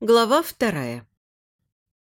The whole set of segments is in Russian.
Глава вторая.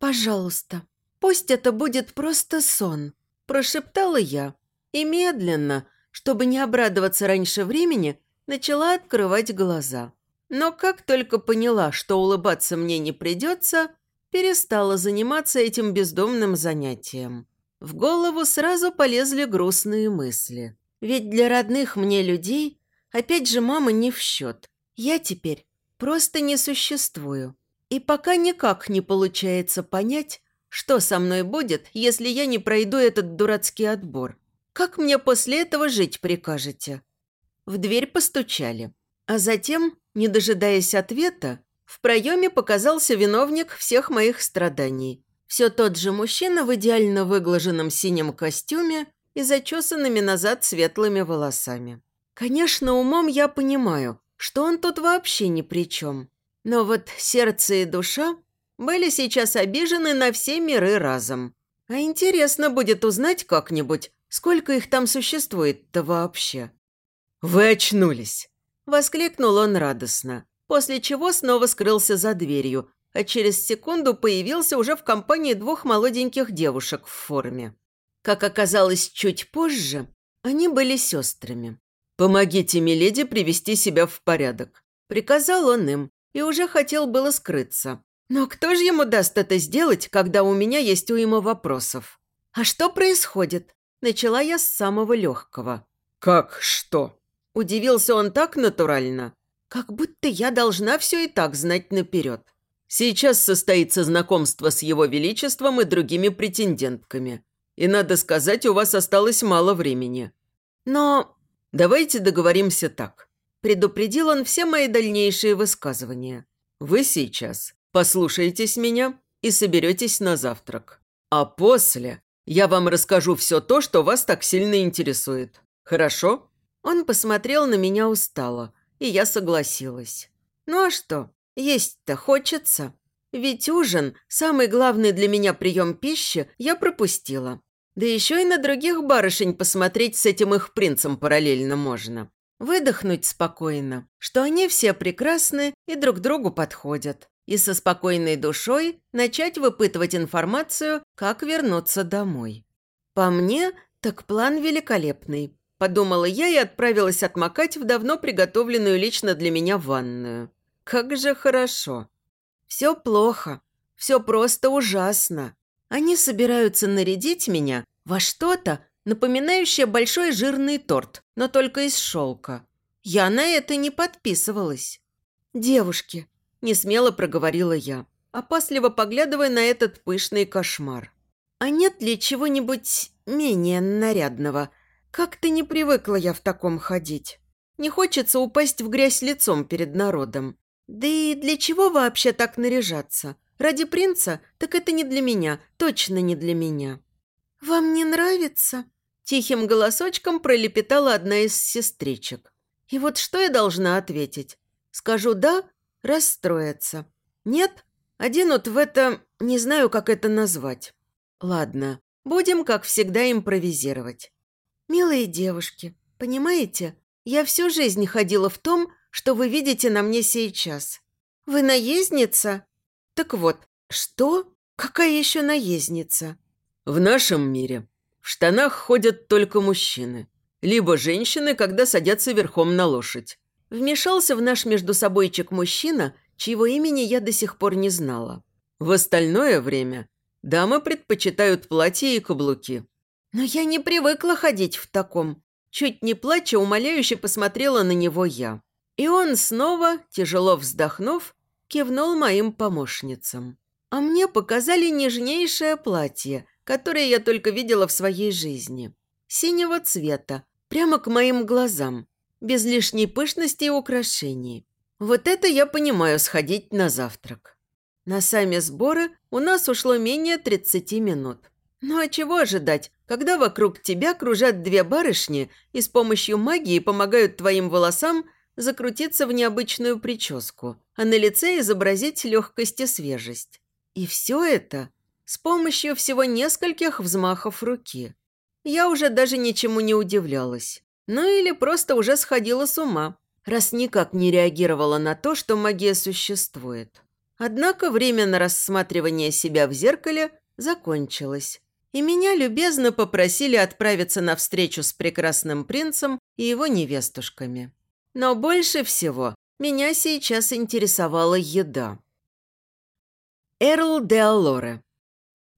«Пожалуйста, пусть это будет просто сон», – прошептала я. И медленно, чтобы не обрадоваться раньше времени, начала открывать глаза. Но как только поняла, что улыбаться мне не придется, перестала заниматься этим бездомным занятием. В голову сразу полезли грустные мысли. Ведь для родных мне людей, опять же, мама не в счет. Я теперь просто не существую. И пока никак не получается понять, что со мной будет, если я не пройду этот дурацкий отбор. Как мне после этого жить прикажете? В дверь постучали. А затем, не дожидаясь ответа, в проеме показался виновник всех моих страданий. Все тот же мужчина в идеально выглаженном синем костюме и зачесанными назад светлыми волосами. Конечно, умом я понимаю, что он тут вообще ни при чем. Но вот сердце и душа были сейчас обижены на все миры разом. А интересно будет узнать как-нибудь, сколько их там существует-то вообще. «Вы очнулись!» – воскликнул он радостно, после чего снова скрылся за дверью, а через секунду появился уже в компании двух молоденьких девушек в форме. Как оказалось чуть позже, они были сестрами. «Помогите Миледи привести себя в порядок», – приказал он им, и уже хотел было скрыться. Но кто же ему даст это сделать, когда у меня есть уйма вопросов? «А что происходит?» Начала я с самого легкого. «Как что?» Удивился он так натурально, как будто я должна все и так знать наперед. Сейчас состоится знакомство с его величеством и другими претендентками. И, надо сказать, у вас осталось мало времени. Но давайте договоримся так. Предупредил он все мои дальнейшие высказывания. «Вы сейчас послушаетесь меня и соберетесь на завтрак. А после я вам расскажу все то, что вас так сильно интересует. Хорошо?» Он посмотрел на меня устало, и я согласилась. «Ну а что, есть-то хочется?» Ведь ужин, самый главный для меня прием пищи, я пропустила. Да еще и на других барышень посмотреть с этим их принцем параллельно можно. Выдохнуть спокойно, что они все прекрасны и друг другу подходят. И со спокойной душой начать выпытывать информацию, как вернуться домой. По мне, так план великолепный. Подумала я и отправилась отмокать в давно приготовленную лично для меня ванную. Как же хорошо. Все плохо. Все просто ужасно. Они собираются нарядить меня во что-то, напоминающая большой жирный торт, но только из шелка. Я на это не подписывалась. «Девушки», – несмело проговорила я, опасливо поглядывая на этот пышный кошмар. «А нет ли чего-нибудь менее нарядного? Как-то не привыкла я в таком ходить. Не хочется упасть в грязь лицом перед народом. Да и для чего вообще так наряжаться? Ради принца? Так это не для меня, точно не для меня». «Вам не нравится?» Тихим голосочком пролепетала одна из сестричек. И вот что я должна ответить? Скажу «да» – расстроятся. «Нет» – оденут в это, не знаю, как это назвать. Ладно, будем, как всегда, импровизировать. Милые девушки, понимаете, я всю жизнь ходила в том, что вы видите на мне сейчас. Вы наездница? Так вот, что? Какая еще наездница? В нашем мире в штанах ходят только мужчины. Либо женщины, когда садятся верхом на лошадь. Вмешался в наш между собойчик мужчина, чьего имени я до сих пор не знала. В остальное время дамы предпочитают платья и каблуки. Но я не привыкла ходить в таком. Чуть не плача, умоляюще посмотрела на него я. И он снова, тяжело вздохнув, кивнул моим помощницам. А мне показали нежнейшее платье – которые я только видела в своей жизни. Синего цвета, прямо к моим глазам, без лишней пышности и украшений. Вот это я понимаю сходить на завтрак. На сами сборы у нас ушло менее 30 минут. Ну а чего ожидать, когда вокруг тебя кружат две барышни и с помощью магии помогают твоим волосам закрутиться в необычную прическу, а на лице изобразить легкость и свежесть. И все это с помощью всего нескольких взмахов руки. Я уже даже ничему не удивлялась. Ну или просто уже сходила с ума, раз никак не реагировала на то, что магия существует. Однако время на рассматривание себя в зеркале закончилось, и меня любезно попросили отправиться на встречу с прекрасным принцем и его невестушками. Но больше всего меня сейчас интересовала еда. Эрл де Алоре.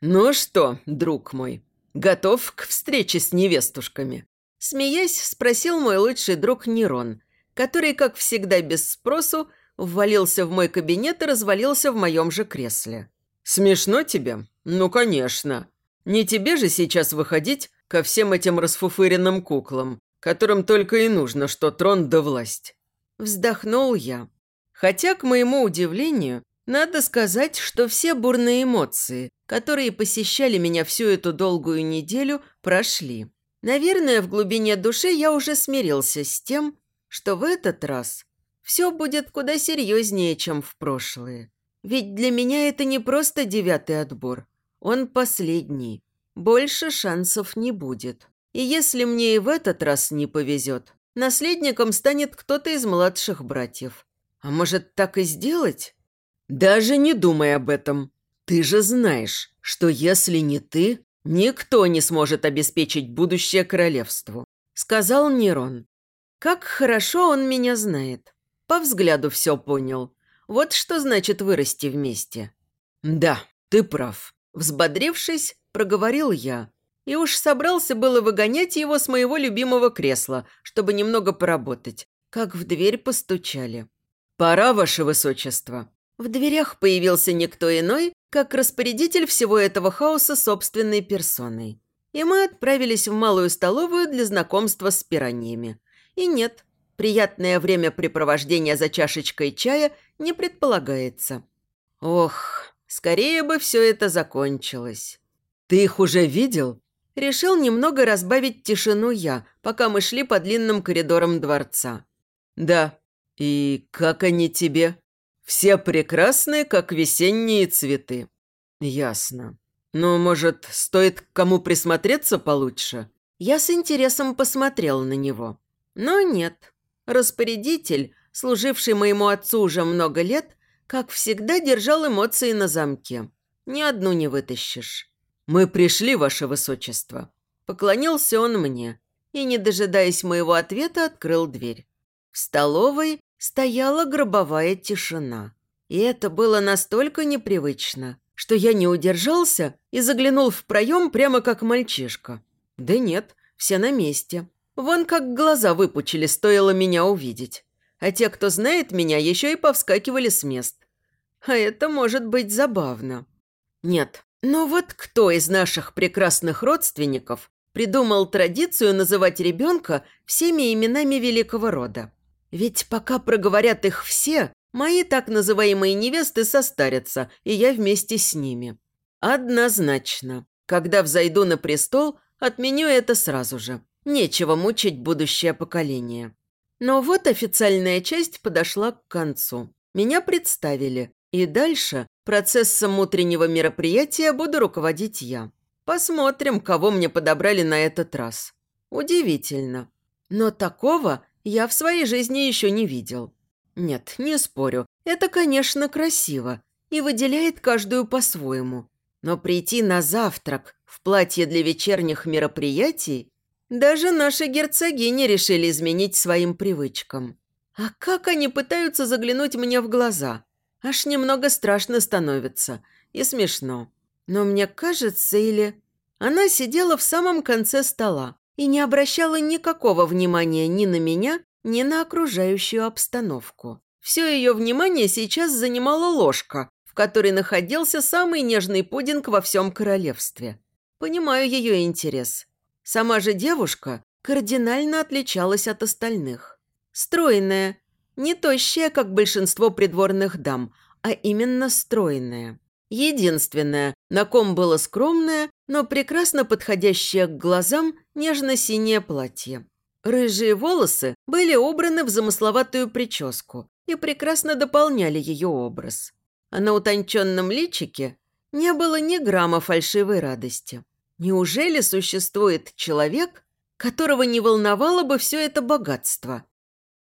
«Ну что, друг мой, готов к встрече с невестушками?» Смеясь, спросил мой лучший друг Нерон, который, как всегда без спросу, ввалился в мой кабинет и развалился в моем же кресле. «Смешно тебе? Ну, конечно. Не тебе же сейчас выходить ко всем этим расфуфыренным куклам, которым только и нужно, что трон да власть». Вздохнул я. Хотя, к моему удивлению, надо сказать, что все бурные эмоции, которые посещали меня всю эту долгую неделю, прошли. Наверное, в глубине души я уже смирился с тем, что в этот раз все будет куда серьезнее, чем в прошлые. Ведь для меня это не просто девятый отбор. Он последний. Больше шансов не будет. И если мне и в этот раз не повезет, наследником станет кто-то из младших братьев. А может, так и сделать? «Даже не думай об этом. Ты же знаешь, что если не ты, никто не сможет обеспечить будущее королевству», – сказал Нерон. «Как хорошо он меня знает. По взгляду все понял. Вот что значит вырасти вместе». «Да, ты прав», – взбодрившись, проговорил я. И уж собрался было выгонять его с моего любимого кресла, чтобы немного поработать, как в дверь постучали. «Пора, ваше высочество», в дверях появился никто иной, как распорядитель всего этого хаоса собственной персоной. И мы отправились в малую столовую для знакомства с пираньями. И нет, приятное времяпрепровождение за чашечкой чая не предполагается. Ох, скорее бы все это закончилось. «Ты их уже видел?» Решил немного разбавить тишину я, пока мы шли по длинным коридорам дворца. «Да. И как они тебе?» Все прекрасные, как весенние цветы. Ясно. Ну, может, стоит к кому присмотреться получше? Я с интересом посмотрел на него. Но нет. Распорядитель, служивший моему отцу уже много лет, как всегда держал эмоции на замке. Ни одну не вытащишь. «Мы пришли, ваше высочество». Поклонился он мне и, не дожидаясь моего ответа, открыл дверь. В столовой стояла гробовая тишина. И это было настолько непривычно, что я не удержался и заглянул в проем прямо как мальчишка. Да нет, все на месте. Вон как глаза выпучили, стоило меня увидеть. А те, кто знает меня, еще и повскакивали с мест. А это может быть забавно. Нет, но вот кто из наших прекрасных родственников придумал традицию называть ребенка всеми именами великого рода? Ведь пока проговорят их все, мои так называемые невесты состарятся, и я вместе с ними. Однозначно. Когда взойду на престол, отменю это сразу же. Нечего мучить будущее поколение. Но вот официальная часть подошла к концу. Меня представили, и дальше процессом утреннего мероприятия буду руководить я. Посмотрим, кого мне подобрали на этот раз. Удивительно. Но такого я в своей жизни еще не видел. Нет, не спорю, это, конечно, красиво и выделяет каждую по-своему. Но прийти на завтрак в платье для вечерних мероприятий даже наши герцогини решили изменить своим привычкам. А как они пытаются заглянуть мне в глаза? Аж немного страшно становится и смешно. Но мне кажется, или... Она сидела в самом конце стола, и не обращала никакого внимания ни на меня, ни на окружающую обстановку. Все ее внимание сейчас занимала ложка, в которой находился самый нежный пудинг во всем королевстве. Понимаю ее интерес. Сама же девушка кардинально отличалась от остальных. Стройная, не тощая, как большинство придворных дам, а именно стройная. Единственное, на ком было скромное, но прекрасно подходящее к глазам нежно-синее платье. Рыжие волосы были убраны в замысловатую прическу и прекрасно дополняли ее образ. А на утонченном личике не было ни грамма фальшивой радости. Неужели существует человек, которого не волновало бы все это богатство?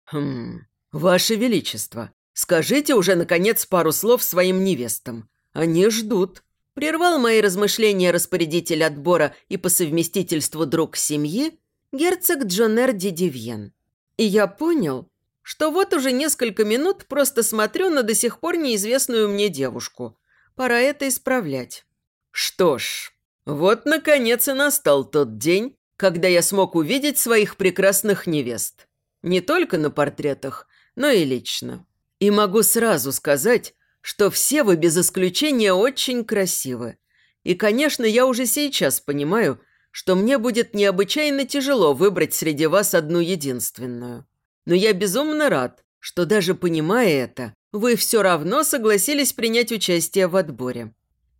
«Хм, Ваше Величество, Скажите уже, наконец, пару слов своим невестам. Они ждут». Прервал мои размышления распорядитель отбора и по совместительству друг семьи герцог Джонер Дидивьен. И я понял, что вот уже несколько минут просто смотрю на до сих пор неизвестную мне девушку. Пора это исправлять. Что ж, вот наконец и настал тот день, когда я смог увидеть своих прекрасных невест. Не только на портретах, но и лично. И могу сразу сказать, что все вы без исключения очень красивы. И, конечно, я уже сейчас понимаю, что мне будет необычайно тяжело выбрать среди вас одну единственную. Но я безумно рад, что даже понимая это, вы все равно согласились принять участие в отборе».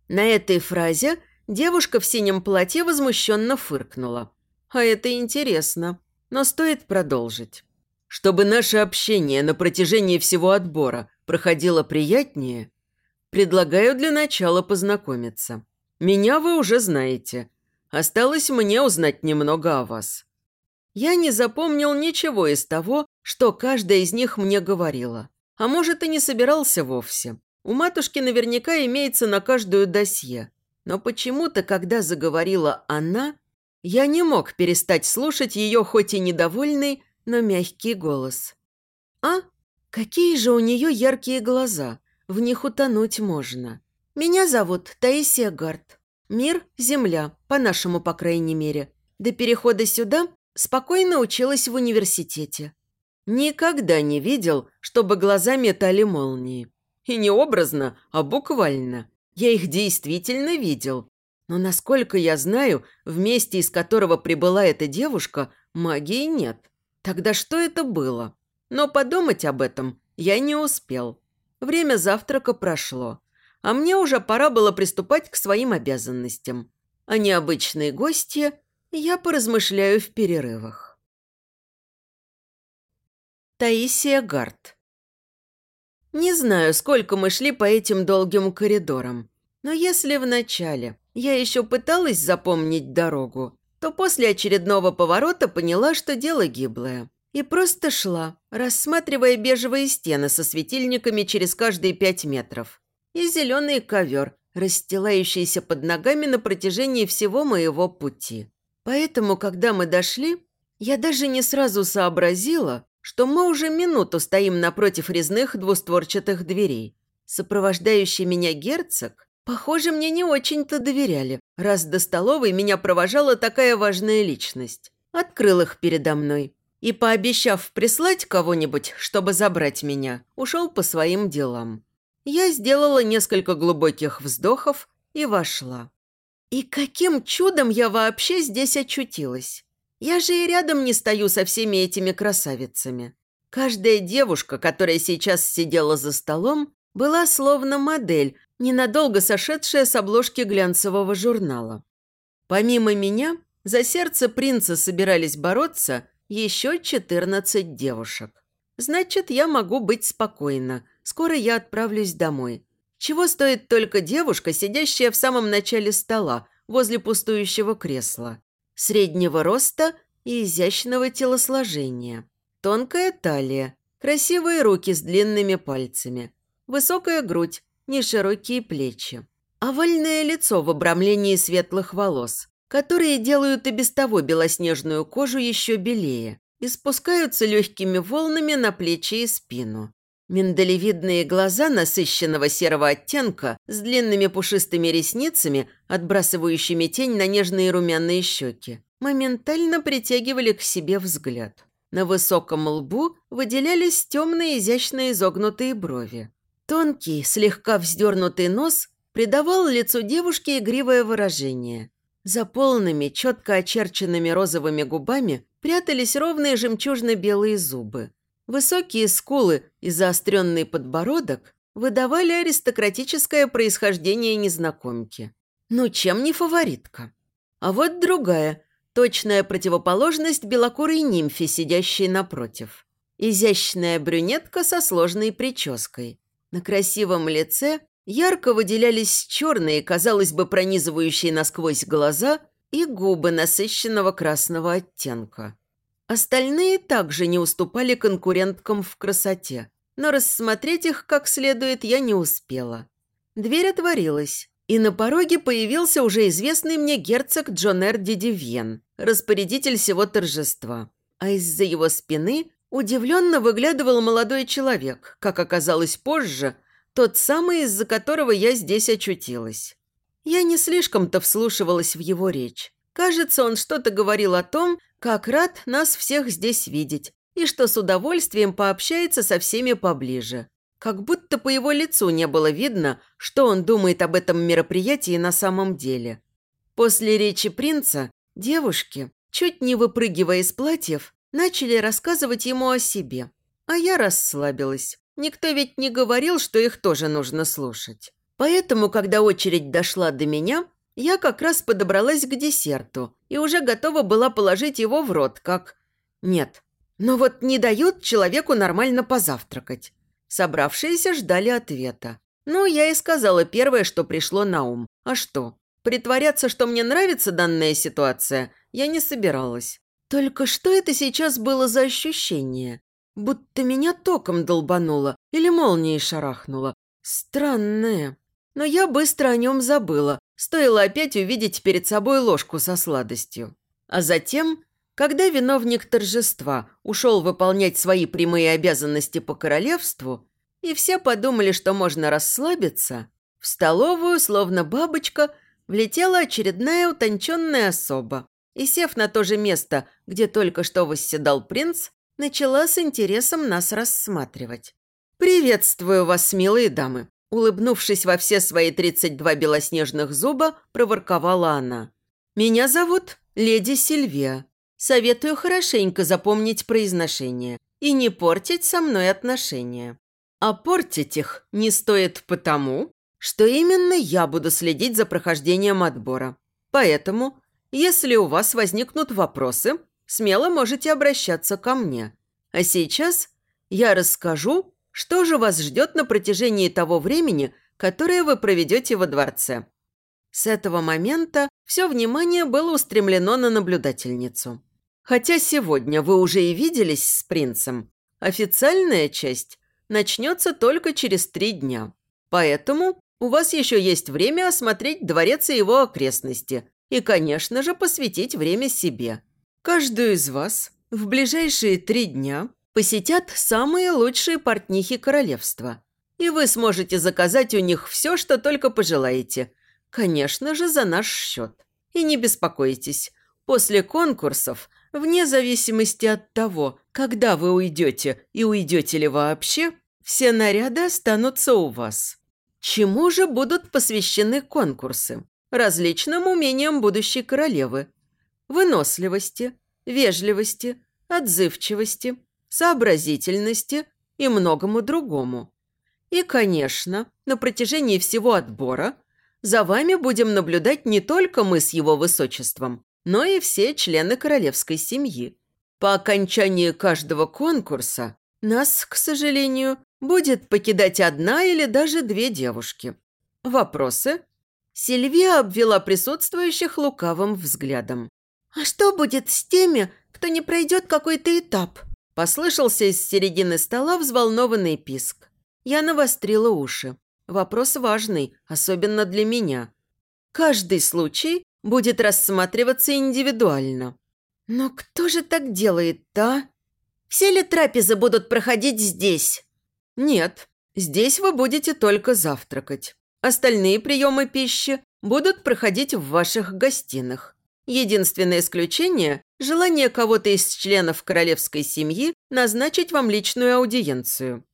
На этой фразе девушка в синем платье возмущенно фыркнула. «А это интересно, но стоит продолжить». Чтобы наше общение на протяжении всего отбора проходило приятнее, предлагаю для начала познакомиться. Меня вы уже знаете. Осталось мне узнать немного о вас. Я не запомнил ничего из того, что каждая из них мне говорила. А может, и не собирался вовсе. У матушки наверняка имеется на каждую досье. Но почему-то, когда заговорила она, я не мог перестать слушать ее хоть и недовольный, но мягкий голос. «А, какие же у нее яркие глаза! В них утонуть можно. Меня зовут Таисия Гард. Мир – земля, по-нашему, по крайней мере. До перехода сюда спокойно училась в университете. Никогда не видел, чтобы глаза метали молнии. И не образно, а буквально. Я их действительно видел. Но, насколько я знаю, в месте, из которого прибыла эта девушка, магии нет. Тогда что это было? Но подумать об этом я не успел. Время завтрака прошло, а мне уже пора было приступать к своим обязанностям. А необычные гости я поразмышляю в перерывах. Таисия Гарт Не знаю, сколько мы шли по этим долгим коридорам, но если вначале я еще пыталась запомнить дорогу, то после очередного поворота поняла, что дело гиблое. И просто шла, рассматривая бежевые стены со светильниками через каждые пять метров. И зеленый ковер, расстилающийся под ногами на протяжении всего моего пути. Поэтому, когда мы дошли, я даже не сразу сообразила, что мы уже минуту стоим напротив резных двустворчатых дверей. Сопровождающий меня герцог Похоже, мне не очень-то доверяли, раз до столовой меня провожала такая важная личность. Открыл их передо мной и, пообещав прислать кого-нибудь, чтобы забрать меня, ушел по своим делам. Я сделала несколько глубоких вздохов и вошла. И каким чудом я вообще здесь очутилась? Я же и рядом не стою со всеми этими красавицами. Каждая девушка, которая сейчас сидела за столом, была словно модель, ненадолго сошедшая с обложки глянцевого журнала. Помимо меня, за сердце принца собирались бороться еще 14 девушек. Значит, я могу быть спокойна. Скоро я отправлюсь домой. Чего стоит только девушка, сидящая в самом начале стола, возле пустующего кресла. Среднего роста и изящного телосложения. Тонкая талия, красивые руки с длинными пальцами, высокая грудь, неширокие плечи. Овальное лицо в обрамлении светлых волос, которые делают и без того белоснежную кожу еще белее и спускаются легкими волнами на плечи и спину. Миндалевидные глаза насыщенного серого оттенка с длинными пушистыми ресницами, отбрасывающими тень на нежные румяные щеки, моментально притягивали к себе взгляд. На высоком лбу выделялись темные изящно изогнутые брови. Тонкий, слегка вздернутый нос придавал лицу девушки игривое выражение. За полными, четко очерченными розовыми губами прятались ровные жемчужно-белые зубы. Высокие скулы и заостренный подбородок выдавали аристократическое происхождение незнакомки. Ну, чем не фаворитка? А вот другая, точная противоположность белокурой нимфе, сидящей напротив. Изящная брюнетка со сложной прической. На красивом лице ярко выделялись черные, казалось бы, пронизывающие насквозь глаза и губы насыщенного красного оттенка. Остальные также не уступали конкуренткам в красоте. но рассмотреть их как следует я не успела. Дверь отворилась, и на пороге появился уже известный мне герцог Джонер Дидивьен, распорядитель всего торжества. А из-за его спины удивленно выглядывал молодой человек, как оказалось позже, тот самый, из-за которого я здесь очутилась. Я не слишком-то вслушивалась в его речь. Кажется, он что-то говорил о том, как рад нас всех здесь видеть, и что с удовольствием пообщается со всеми поближе. Как будто по его лицу не было видно, что он думает об этом мероприятии на самом деле. После речи принца девушки, чуть не выпрыгивая из платьев, начали рассказывать ему о себе. А я расслабилась. Никто ведь не говорил, что их тоже нужно слушать. Поэтому, когда очередь дошла до меня, я как раз подобралась к десерту и уже готова была положить его в рот, как... Нет. Но вот не дают человеку нормально позавтракать. Собравшиеся ждали ответа. Ну, я и сказала первое, что пришло на ум. А что? Притворяться, что мне нравится данная ситуация, я не собиралась. Только что это сейчас было за ощущение? Будто меня током долбануло или молнией шарахнуло. Странное. Но я быстро о нем забыла, стоило опять увидеть перед собой ложку со сладостью. А затем, когда виновник торжества ушел выполнять свои прямые обязанности по королевству, и все подумали, что можно расслабиться, в столовую, словно бабочка, влетела очередная утонченная особа и, сев на то же место, где только что восседал принц, начала с интересом нас рассматривать. «Приветствую вас, милые дамы!» Улыбнувшись во все свои 32 белоснежных зуба, проворковала она. «Меня зовут леди Сильвия. Советую хорошенько запомнить произношение и не портить со мной отношения. А портить их не стоит потому, что именно я буду следить за прохождением отбора. Поэтому, если у вас возникнут вопросы, смело можете обращаться ко мне. А сейчас я расскажу, что же вас ждет на протяжении того времени, которое вы проведете во дворце? С этого момента все внимание было устремлено на наблюдательницу. Хотя сегодня вы уже и виделись с принцем, официальная часть начнется только через три дня. Поэтому у вас еще есть время осмотреть дворец и его окрестности и, конечно же, посвятить время себе. Каждую из вас в ближайшие три дня посетят самые лучшие портнихи королевства. И вы сможете заказать у них все, что только пожелаете. Конечно же, за наш счет. И не беспокойтесь, после конкурсов, вне зависимости от того, когда вы уйдете и уйдете ли вообще, все наряды останутся у вас. Чему же будут посвящены конкурсы? Различным умениям будущей королевы. Выносливости, вежливости, отзывчивости – сообразительности и многому другому. И, конечно, на протяжении всего отбора за вами будем наблюдать не только мы с его высочеством, но и все члены королевской семьи. По окончании каждого конкурса нас, к сожалению, будет покидать одна или даже две девушки. Вопросы? Сильвия обвела присутствующих лукавым взглядом. «А что будет с теми, кто не пройдет какой-то этап?» Послышался из середины стола взволнованный писк. Я навострила уши. Вопрос важный, особенно для меня. Каждый случай будет рассматриваться индивидуально. Но кто же так делает-то, Все ли трапезы будут проходить здесь? Нет, здесь вы будете только завтракать. Остальные приемы пищи будут проходить в ваших гостиных. Единственное исключение – желание кого-то из членов королевской семьи назначить вам личную аудиенцию.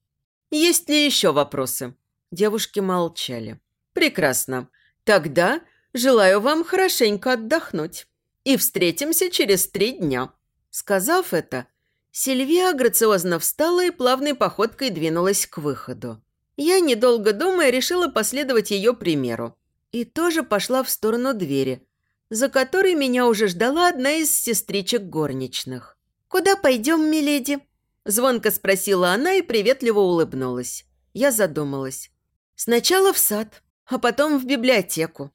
Есть ли еще вопросы? Девушки молчали. Прекрасно. Тогда желаю вам хорошенько отдохнуть. И встретимся через три дня. Сказав это, Сильвия грациозно встала и плавной походкой двинулась к выходу. Я, недолго думая, решила последовать ее примеру. И тоже пошла в сторону двери – за которой меня уже ждала одна из сестричек горничных. «Куда пойдем, миледи?» Звонко спросила она и приветливо улыбнулась. Я задумалась. «Сначала в сад, а потом в библиотеку.